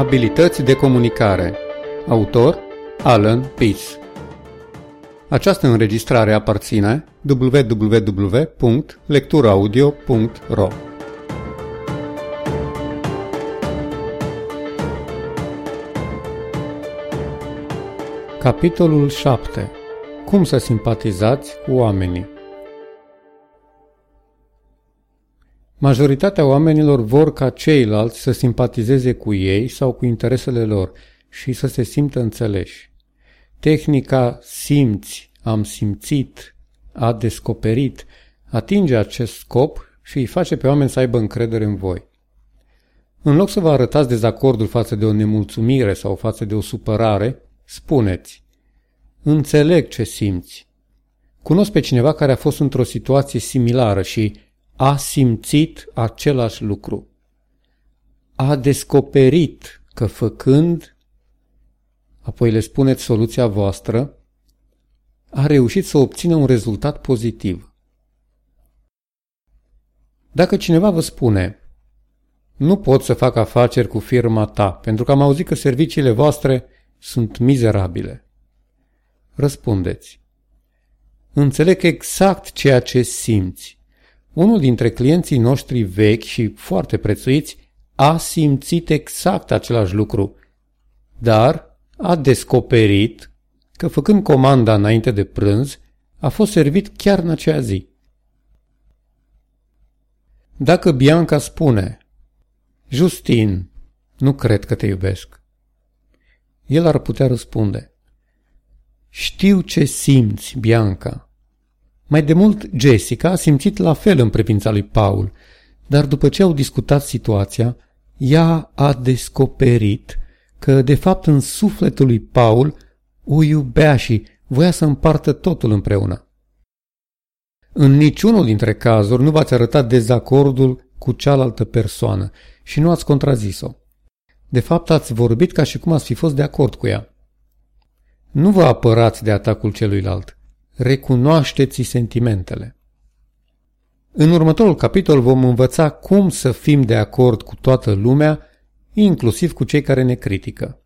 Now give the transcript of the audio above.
Abilități de comunicare. Autor Alan Peace Această înregistrare aparține www.lecturaudio.ro Capitolul 7 Cum să simpatizați cu oamenii Majoritatea oamenilor vor ca ceilalți să simpatizeze cu ei sau cu interesele lor și să se simtă înțeleși. Tehnica simți, am simțit, a descoperit, atinge acest scop și îi face pe oameni să aibă încredere în voi. În loc să vă arătați dezacordul față de o nemulțumire sau față de o supărare, spuneți Înțeleg ce simți. Cunosc pe cineva care a fost într-o situație similară și a simțit același lucru. A descoperit că făcând, apoi le spuneți soluția voastră, a reușit să obțină un rezultat pozitiv. Dacă cineva vă spune, nu pot să fac afaceri cu firma ta, pentru că am auzit că serviciile voastre sunt mizerabile. Răspundeți. Înțeleg exact ceea ce simți unul dintre clienții noștri vechi și foarte prețuiți a simțit exact același lucru, dar a descoperit că făcând comanda înainte de prânz, a fost servit chiar în acea zi. Dacă Bianca spune, Justin, nu cred că te iubesc, el ar putea răspunde, Știu ce simți, Bianca, mai de mult, Jessica a simțit la fel în privința lui Paul, dar după ce au discutat situația, ea a descoperit că, de fapt, în sufletul lui Paul o iubea și voia să împartă totul împreună. În niciunul dintre cazuri nu v-ați arătat dezacordul cu cealaltă persoană și nu ați contrazis-o. De fapt, ați vorbit ca și cum ați fi fost de acord cu ea. Nu vă apărați de atacul celuilalt recunoașteți sentimentele. În următorul capitol vom învăța cum să fim de acord cu toată lumea, inclusiv cu cei care ne critică.